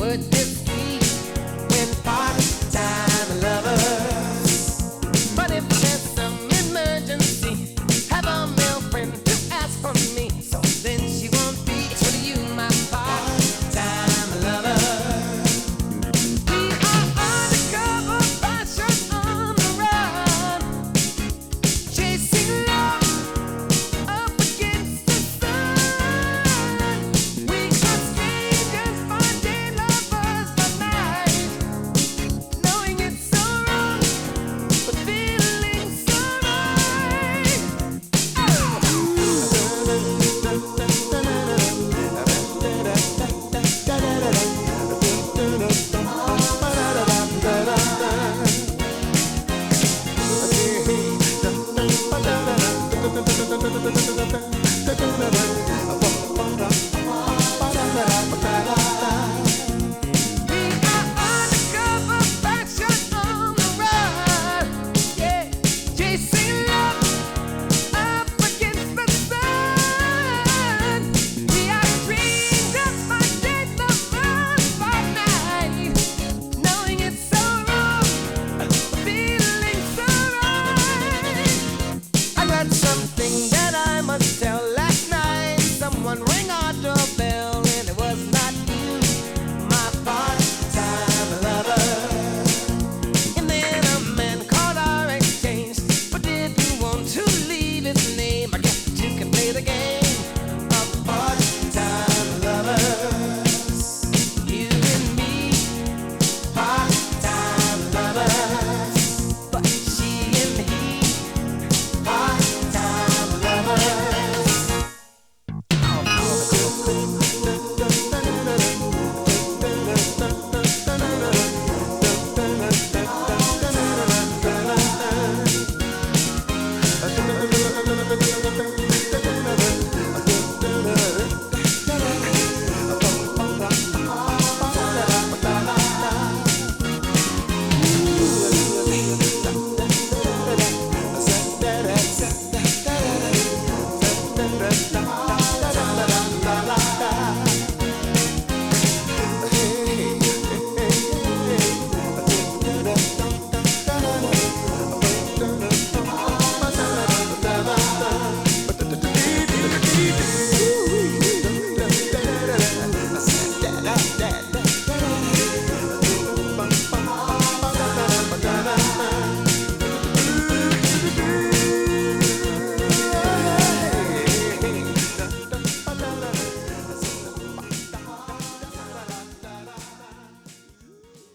would your.